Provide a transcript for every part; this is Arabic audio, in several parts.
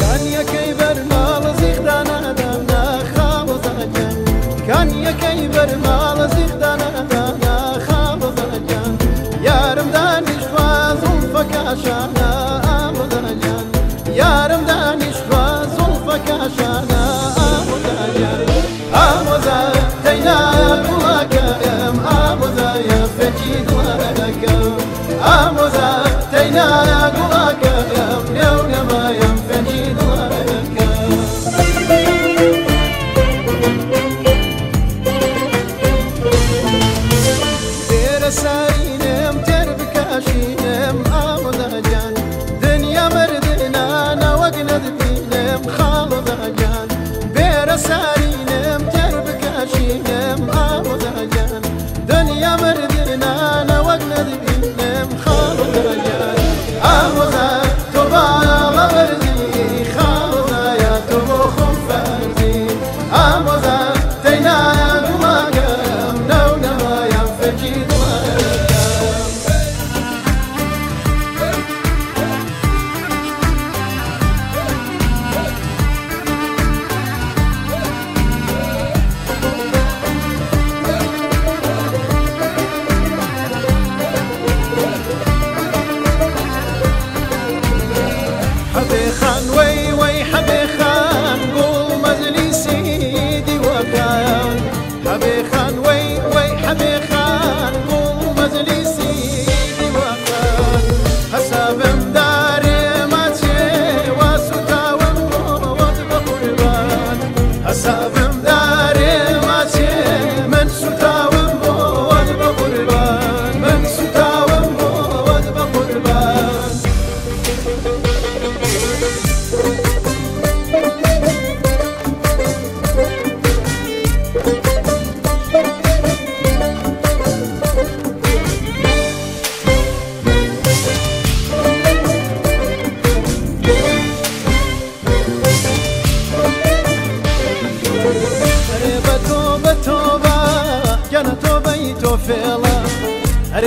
كان يا برمال زيخ دانا زيخ لێرە سارینم تێر بکاشینم ئامۆداجان دنیا مردنا وەک نەدبینم خاڵداجان بێرە سارینم تێر بکاشینم ئامۆداجان دنیا مردنا وەک نەدبینم خاڵداجان ئامۆدا تۆ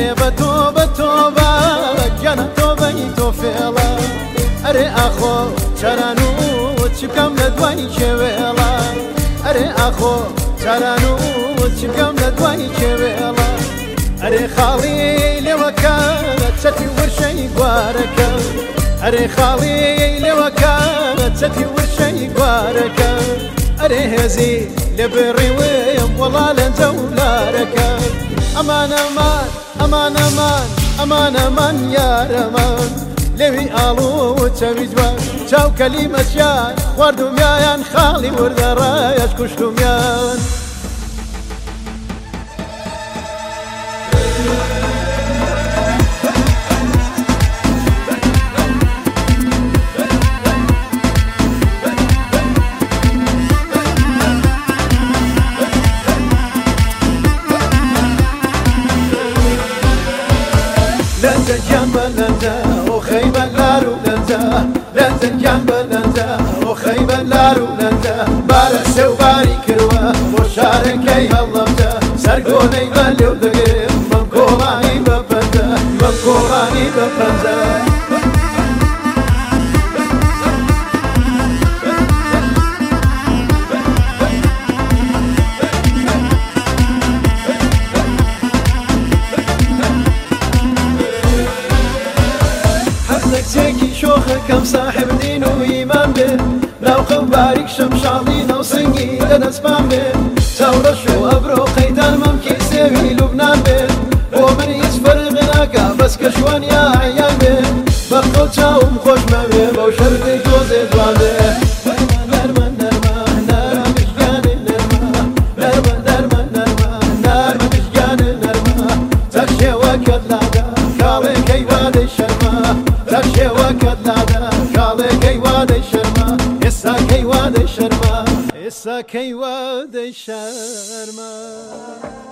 ئەرێ بە تۆ بە تۆبە گەنە تۆبەی تۆ فێڵە. ئەرێ ئاخۆ چران و چی بکەم لە دوای کێوێڵە. ئەرێ ئاخۆ چران و چی بکەم لە دوای کێوێڵە. ئەرێ خاڵی لێوەکە چەتی وەرشەی گوارەکە. ئەرێ خاڵی لێوەکە چەتی وەرشەی گوارەکە. ئەرێ هێزی لە بڕی وێم وەڵا لە جەولارەکە. ئەمانەمان ئەمانەمان ئەمانەمان یارەمان لەوی ئاڵوەوە چەویجوان چاو کەلیمەچیان خواردومیان خاڵی وەردەڕایەت کوشتومیان. لنزا جنب لنزا وخيبة لارو لنزا لنزا جنب لنزا وخيبة لارو لنزا بارا سوباري كروا وشاركي هلمتا سرقوني بلو دقيم سيكي شوخة كم صاحب دين وإيمان بن لو خبارك شمشالين وسنجي لنسبان بن ثورة شو أبرو خيتان ممكي سيوي لبنان بن ومن يسفر غناكا بس كشوان يا عيان بن بخل تاوم خوش ما بي بو شرقي توزي دوان بن نرمى نرمى نرمى مشجان quem o deixar mais.